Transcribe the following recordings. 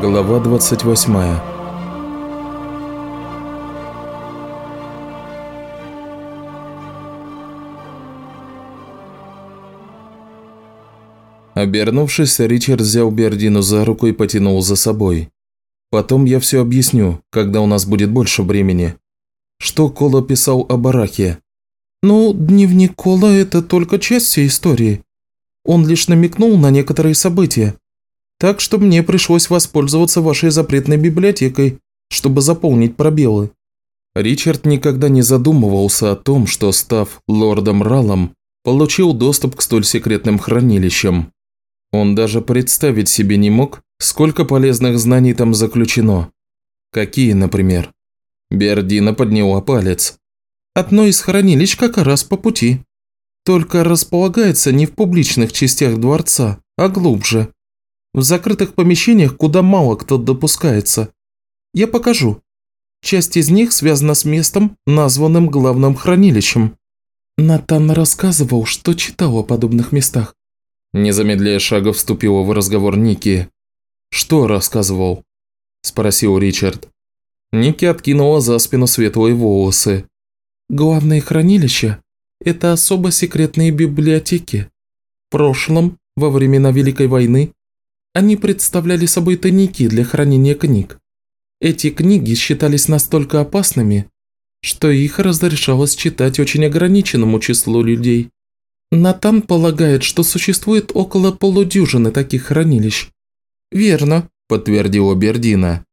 Глава 28 Обернувшись, Ричард взял Бердину за руку и потянул за собой. «Потом я все объясню, когда у нас будет больше времени. Что Кола писал о бараке?» «Ну, дневник Кола – это только часть всей истории. Он лишь намекнул на некоторые события. Так что мне пришлось воспользоваться вашей запретной библиотекой, чтобы заполнить пробелы». Ричард никогда не задумывался о том, что, став лордом Ралом, получил доступ к столь секретным хранилищам. Он даже представить себе не мог, сколько полезных знаний там заключено. Какие, например? Бердина подняла палец. Одно из хранилищ как раз по пути. Только располагается не в публичных частях дворца, а глубже. В закрытых помещениях, куда мало кто допускается. Я покажу. Часть из них связана с местом, названным главным хранилищем. Натан рассказывал, что читал о подобных местах. Не замедляя шага, вступила в разговор Ники. «Что рассказывал?» – спросил Ричард. Ники откинула за спину светлые волосы. «Главное хранилище – это особо секретные библиотеки. В прошлом, во времена Великой войны, они представляли собой тайники для хранения книг. Эти книги считались настолько опасными, что их разрешалось читать очень ограниченному числу людей. Натан полагает, что существует около полудюжины таких хранилищ. Верно, подтвердила Бердина.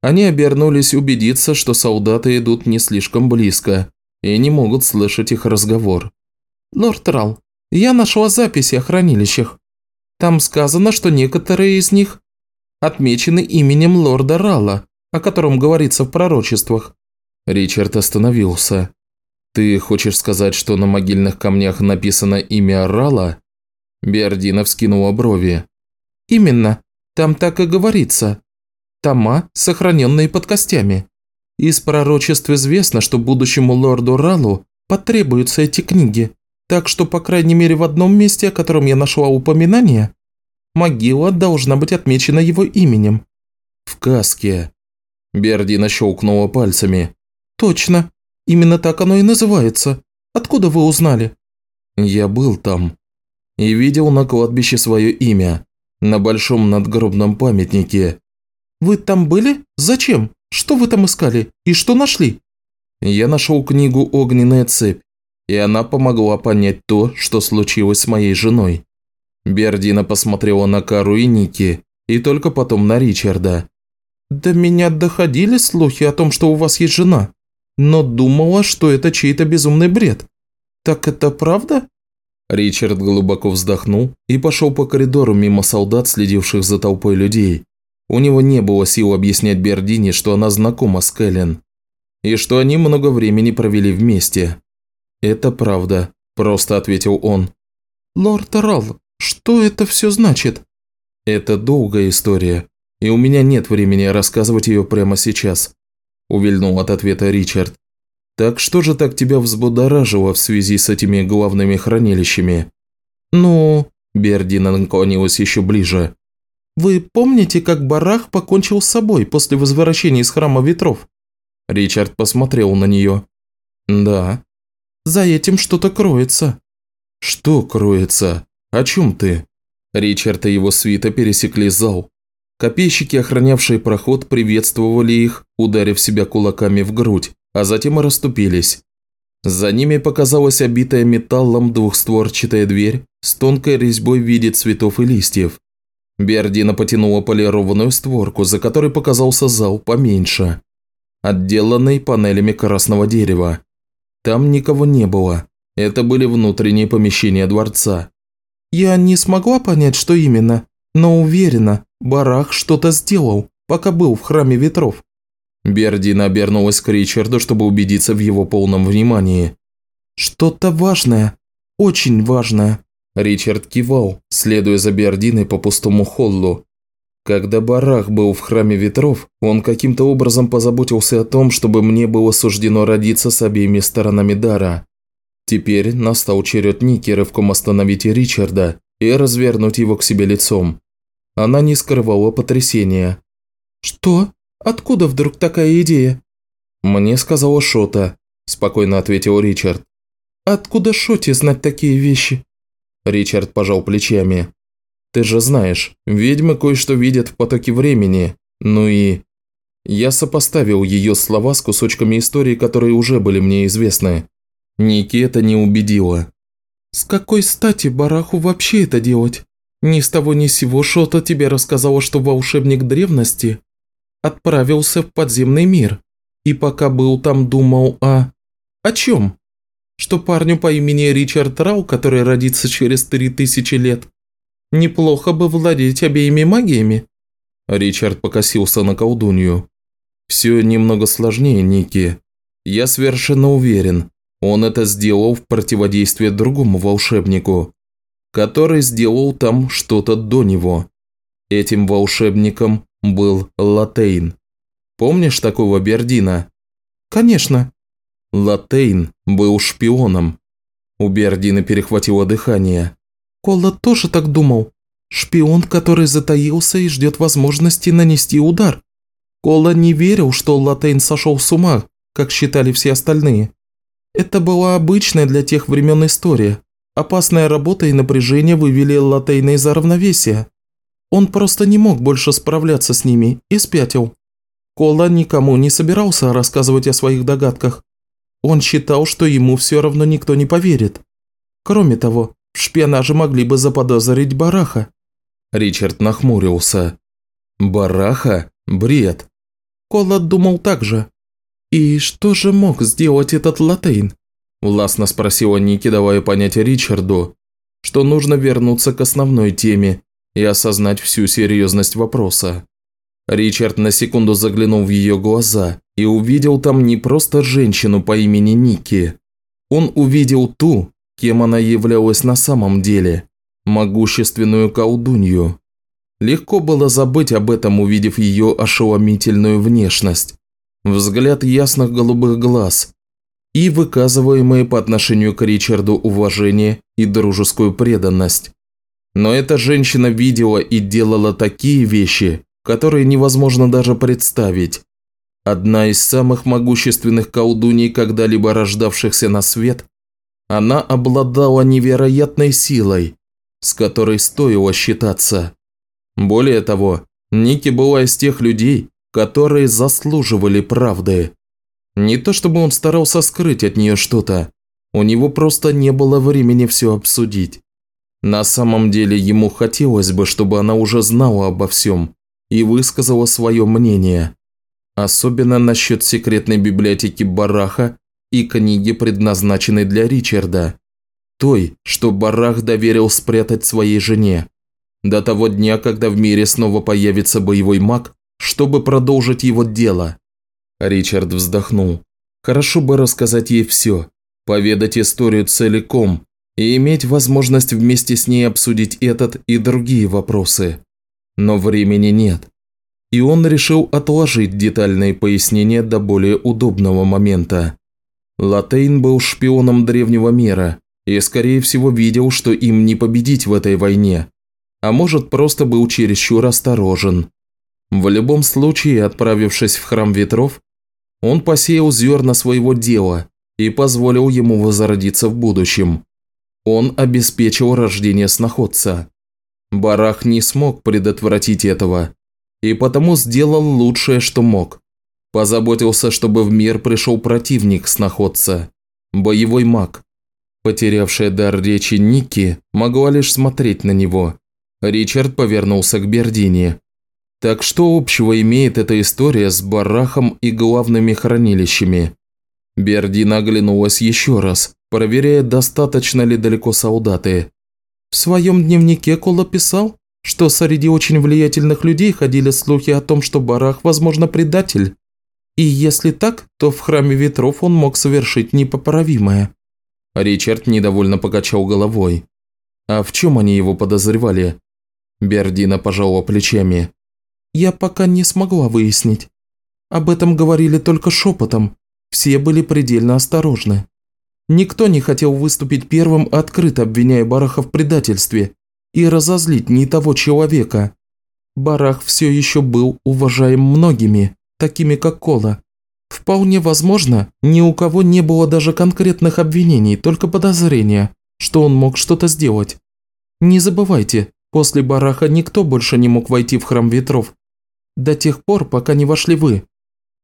Они обернулись убедиться, что солдаты идут не слишком близко и не могут слышать их разговор. «Лорд Рал, я нашла записи о хранилищах. Там сказано, что некоторые из них отмечены именем лорда Рала, о котором говорится в пророчествах». Ричард остановился. «Ты хочешь сказать, что на могильных камнях написано имя Рала?» Бердина вскинула брови. «Именно. Там так и говорится. Тома, сохраненные под костями. Из пророчеств известно, что будущему лорду Ралу потребуются эти книги, так что, по крайней мере, в одном месте, о котором я нашла упоминание, могила должна быть отмечена его именем». «В каске». Бердина щелкнула пальцами. «Точно. Именно так оно и называется. Откуда вы узнали?» «Я был там. И видел на кладбище свое имя. На большом надгробном памятнике». «Вы там были? Зачем? Что вы там искали? И что нашли?» «Я нашел книгу «Огненная цепь», и она помогла понять то, что случилось с моей женой». Бердина посмотрела на Кару и Ники, и только потом на Ричарда. «До меня доходили слухи о том, что у вас есть жена но думала, что это чей-то безумный бред. Так это правда?» Ричард глубоко вздохнул и пошел по коридору мимо солдат, следивших за толпой людей. У него не было сил объяснять Бердине, что она знакома с Кэлен, и что они много времени провели вместе. «Это правда», – просто ответил он. «Лорд Рал, что это все значит?» «Это долгая история, и у меня нет времени рассказывать ее прямо сейчас. – увильнул от ответа Ричард. «Так что же так тебя взбудоражило в связи с этими главными хранилищами?» «Ну...» – Бердина наклонилась еще ближе. «Вы помните, как Барах покончил с собой после возвращения из Храма Ветров?» Ричард посмотрел на нее. «Да». «За этим что-то кроется». «Что кроется? О чем ты?» Ричард и его свита пересекли зал. Копейщики, охранявшие проход, приветствовали их, ударив себя кулаками в грудь, а затем и расступились. За ними показалась обитая металлом двухстворчатая дверь с тонкой резьбой в виде цветов и листьев. Бердина потянула полированную створку, за которой показался зал поменьше, отделанный панелями красного дерева. Там никого не было. Это были внутренние помещения дворца. «Я не смогла понять, что именно, но уверена, Барах что-то сделал, пока был в храме ветров». Бердина обернулась к Ричарду, чтобы убедиться в его полном внимании. «Что-то важное, очень важное». Ричард кивал, следуя за Бердиной по пустому холлу. Когда Барах был в храме ветров, он каким-то образом позаботился о том, чтобы мне было суждено родиться с обеими сторонами дара. Теперь настал черед Ники рывком остановить Ричарда и развернуть его к себе лицом. Она не скрывала потрясения. «Что? Откуда вдруг такая идея?» «Мне сказала Шота», – спокойно ответил Ричард. «Откуда Шоте знать такие вещи?» Ричард пожал плечами. «Ты же знаешь, ведьмы кое-что видят в потоке времени, ну и...» Я сопоставил ее слова с кусочками истории, которые уже были мне известны. Ники это не убедило. «С какой стати Бараху вообще это делать? Ни с того ни с сего Шота тебе рассказала, что волшебник древности отправился в подземный мир, и пока был там думал о... О чем? Что парню по имени Ричард Рау, который родится через три тысячи лет, неплохо бы владеть обеими магиями?» Ричард покосился на колдунью. «Все немного сложнее, Ники. Я совершенно уверен, он это сделал в противодействие другому волшебнику, который сделал там что-то до него. Этим волшебником был Латейн. Помнишь такого Бердина?» «Конечно». Латейн был шпионом. У Бердина перехватило дыхание. Колла тоже так думал. Шпион, который затаился и ждет возможности нанести удар. Кола не верил, что Латейн сошел с ума, как считали все остальные. Это была обычная для тех времен история. Опасная работа и напряжение вывели Латейна из равновесия. Он просто не мог больше справляться с ними и спятил. Кола никому не собирался рассказывать о своих догадках. Он считал, что ему все равно никто не поверит. Кроме того, в могли бы заподозрить Бараха. Ричард нахмурился. Бараха? Бред. Кола думал так же. «И что же мог сделать этот Латейн?» Властно спросила Ники, давая понять Ричарду, что нужно вернуться к основной теме и осознать всю серьезность вопроса. Ричард на секунду заглянул в ее глаза и увидел там не просто женщину по имени Ники. Он увидел ту, кем она являлась на самом деле – могущественную колдунью. Легко было забыть об этом, увидев ее ошеломительную внешность, взгляд ясных голубых глаз и выказываемые по отношению к Ричарду уважение и дружескую преданность. Но эта женщина видела и делала такие вещи, которые невозможно даже представить. Одна из самых могущественных колдуней, когда-либо рождавшихся на свет, она обладала невероятной силой, с которой стоило считаться. Более того, Ники была из тех людей, которые заслуживали правды. Не то чтобы он старался скрыть от нее что-то, у него просто не было времени все обсудить. На самом деле ему хотелось бы, чтобы она уже знала обо всем и высказала свое мнение. Особенно насчет секретной библиотеки Бараха и книги, предназначенной для Ричарда. Той, что Барах доверил спрятать своей жене. До того дня, когда в мире снова появится боевой маг, чтобы продолжить его дело. Ричард вздохнул. Хорошо бы рассказать ей все, поведать историю целиком и иметь возможность вместе с ней обсудить этот и другие вопросы. Но времени нет. И он решил отложить детальные пояснения до более удобного момента. Латейн был шпионом древнего мира и, скорее всего, видел, что им не победить в этой войне, а может, просто был чересчур осторожен. В любом случае, отправившись в храм ветров, он посеял зерна своего дела и позволил ему возродиться в будущем. Он обеспечил рождение сноходца. Барах не смог предотвратить этого, и потому сделал лучшее, что мог. Позаботился, чтобы в мир пришел противник сноходца, боевой маг. Потерявшая дар речи Ники могла лишь смотреть на него. Ричард повернулся к Бердине. Так что общего имеет эта история с барахом и главными хранилищами? Бердина оглянулась еще раз, проверяя, достаточно ли далеко солдаты. В своем дневнике Кола писал, что среди очень влиятельных людей ходили слухи о том, что Барах, возможно, предатель. И если так, то в Храме Ветров он мог совершить непоправимое. Ричард недовольно покачал головой. А в чем они его подозревали? Бердина пожала плечами. Я пока не смогла выяснить. Об этом говорили только шепотом. Все были предельно осторожны. Никто не хотел выступить первым, открыто обвиняя Бараха в предательстве и разозлить не того человека. Барах все еще был уважаем многими, такими как Кола. Вполне возможно, ни у кого не было даже конкретных обвинений, только подозрения, что он мог что-то сделать. Не забывайте, после Бараха никто больше не мог войти в Храм Ветров. До тех пор, пока не вошли вы.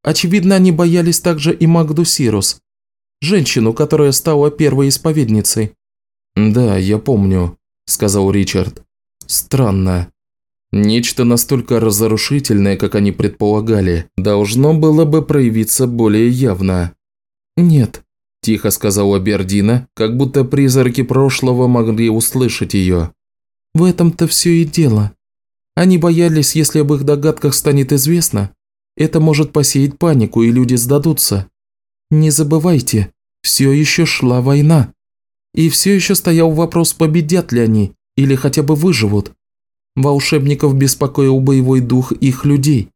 Очевидно, они боялись также и Магду Сирус, женщину, которая стала первой исповедницей. «Да, я помню», – сказал Ричард. «Странно. Нечто настолько разрушительное, как они предполагали, должно было бы проявиться более явно». «Нет», – тихо сказала Бердина, как будто призраки прошлого могли услышать ее. «В этом-то все и дело. Они боялись, если об их догадках станет известно, это может посеять панику, и люди сдадутся. Не забывайте, все еще шла война. И все еще стоял вопрос, победят ли они, или хотя бы выживут. Волшебников беспокоил боевой дух их людей.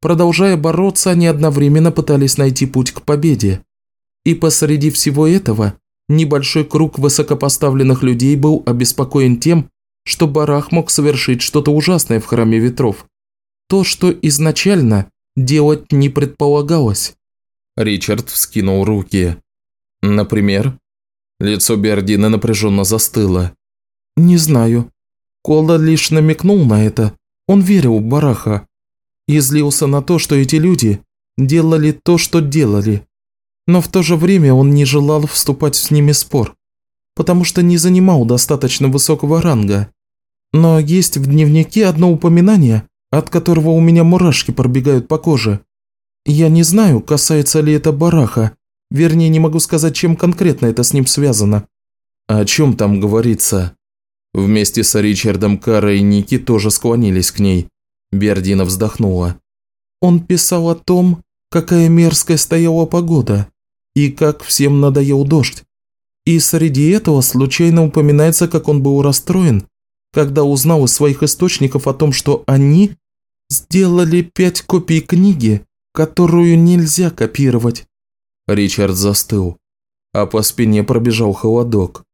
Продолжая бороться, они одновременно пытались найти путь к победе. И посреди всего этого, небольшой круг высокопоставленных людей был обеспокоен тем, что Барах мог совершить что-то ужасное в Храме Ветров. То, что изначально делать не предполагалось. Ричард вскинул руки. Например? Лицо Бердина напряженно застыло. «Не знаю. Кола лишь намекнул на это. Он верил в Бараха. И злился на то, что эти люди делали то, что делали. Но в то же время он не желал вступать с ними в спор, потому что не занимал достаточно высокого ранга. Но есть в дневнике одно упоминание, от которого у меня мурашки пробегают по коже. Я не знаю, касается ли это бараха, вернее не могу сказать, чем конкретно это с ним связано. О чем там говорится? Вместе с Ричардом Кара и Ники тоже склонились к ней. Бердина вздохнула. Он писал о том, какая мерзкая стояла погода, и как всем надоел дождь. И среди этого случайно упоминается, как он был расстроен, когда узнал из своих источников о том, что они Сделали пять копий книги, которую нельзя копировать. Ричард застыл, а по спине пробежал холодок.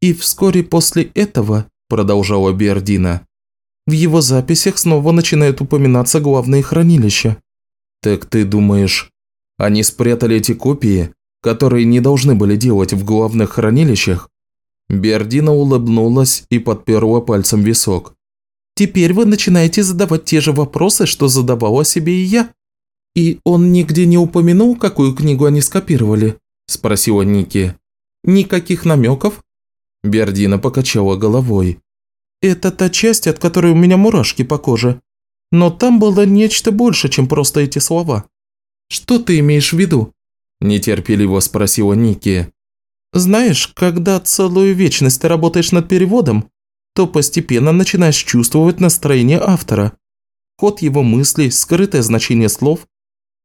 И вскоре после этого, продолжала Бердина, в его записях снова начинают упоминаться главные хранилища. Так ты думаешь, они спрятали эти копии, которые не должны были делать в главных хранилищах? Бердина улыбнулась и подперла пальцем висок. Теперь вы начинаете задавать те же вопросы, что задавала себе и я. И он нигде не упомянул, какую книгу они скопировали?» – спросила Ники. «Никаких намеков?» Бердина покачала головой. «Это та часть, от которой у меня мурашки по коже. Но там было нечто больше, чем просто эти слова. Что ты имеешь в виду?» – нетерпеливо спросила Ники. «Знаешь, когда целую вечность ты работаешь над переводом, то постепенно начинаешь чувствовать настроение автора, ход его мыслей, скрытое значение слов,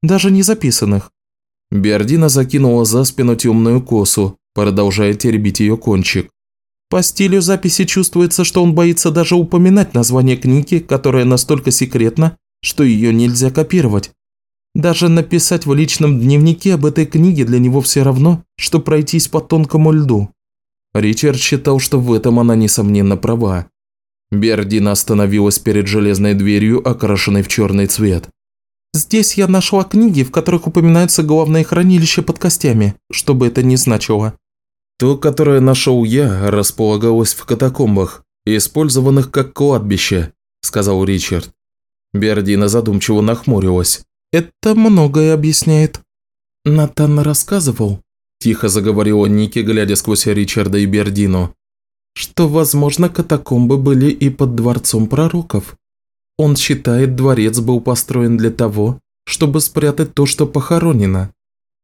даже не записанных. Бердина закинула за спину темную косу, продолжая теребить ее кончик. По стилю записи чувствуется, что он боится даже упоминать название книги, которая настолько секретна, что ее нельзя копировать. Даже написать в личном дневнике об этой книге для него все равно, что пройтись по тонкому льду. Ричард считал, что в этом она несомненно права. Бердина остановилась перед железной дверью, окрашенной в черный цвет. «Здесь я нашла книги, в которых упоминаются главные хранилища под костями, что бы это ни значило». То, которое нашел я, располагалось в катакомбах, использованных как кладбище», – сказал Ричард. Бердина задумчиво нахмурилась. «Это многое объясняет». Натан рассказывал, Тихо заговорила Ники, глядя сквозь Ричарда и Бердину. Что, возможно, катакомбы были и под дворцом пророков. Он считает, дворец был построен для того, чтобы спрятать то, что похоронено.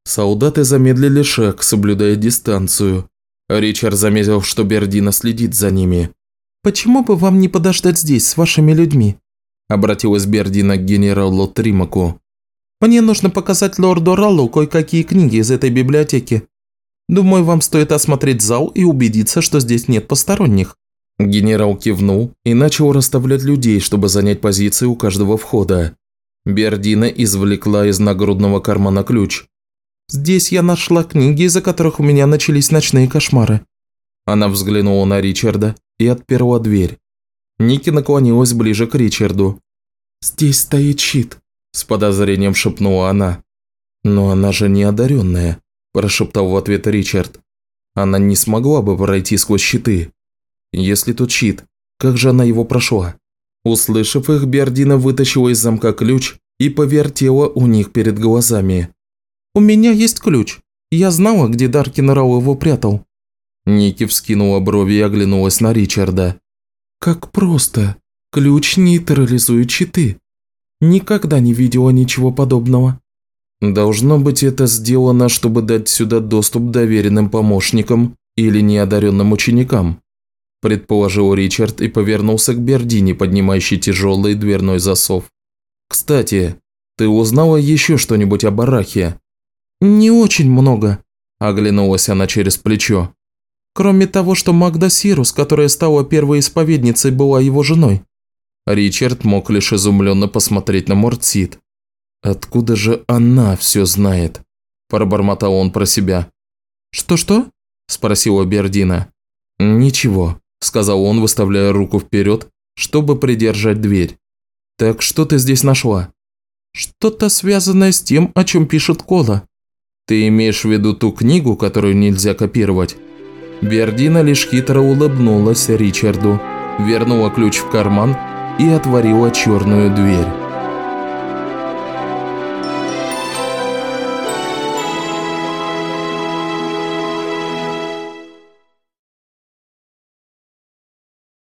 Солдаты замедлили шаг, соблюдая дистанцию. Ричард заметил, что Бердина следит за ними. «Почему бы вам не подождать здесь с вашими людьми?» Обратилась Бердина к генералу Тримаку. Мне нужно показать лорду Раллу кое-какие книги из этой библиотеки. Думаю, вам стоит осмотреть зал и убедиться, что здесь нет посторонних». Генерал кивнул и начал расставлять людей, чтобы занять позиции у каждого входа. Бердина извлекла из нагрудного кармана ключ. «Здесь я нашла книги, из-за которых у меня начались ночные кошмары». Она взглянула на Ричарда и отперла дверь. Ники наклонилась ближе к Ричарду. «Здесь стоит щит», – с подозрением шепнула она. «Но она же не одаренная», – прошептал в ответ Ричард. «Она не смогла бы пройти сквозь щиты. Если тут щит, как же она его прошла?» Услышав их, Бердина вытащила из замка ключ и повертела у них перед глазами. «У меня есть ключ. Я знала, где Даркин Рау его прятал». Ники вскинула брови и оглянулась на Ричарда. «Как просто. Ключ нейтрализует щиты. Никогда не видела ничего подобного». «Должно быть, это сделано, чтобы дать сюда доступ доверенным помощникам или неодаренным ученикам», предположил Ричард и повернулся к Бердине, поднимающей тяжелый дверной засов. «Кстати, ты узнала еще что-нибудь о Барахе?» «Не очень много», – оглянулась она через плечо. «Кроме того, что Магда Сирус, которая стала первой исповедницей, была его женой». Ричард мог лишь изумленно посмотреть на Мортсид. «Откуда же она все знает?» – пробормотал он про себя. «Что-что?» – спросила Бердина. «Ничего», – сказал он, выставляя руку вперед, чтобы придержать дверь. «Так что ты здесь нашла?» «Что-то связанное с тем, о чем пишет Кола». «Ты имеешь в виду ту книгу, которую нельзя копировать?» Бердина лишь хитро улыбнулась Ричарду, вернула ключ в карман и отворила черную дверь.